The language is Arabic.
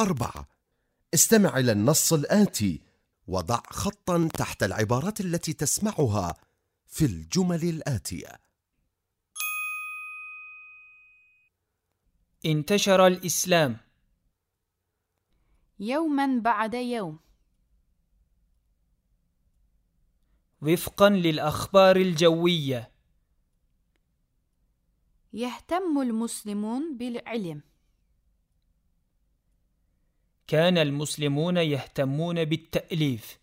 أربعة. استمع إلى النص الآتي. وضع خطا تحت العبارات التي تسمعها في الجمل الآتية. انتشر الإسلام. يوما بعد يوم. وفقا للأخبار الجوية. يهتم المسلمون بالعلم. كان المسلمون يهتمون بالتأليف.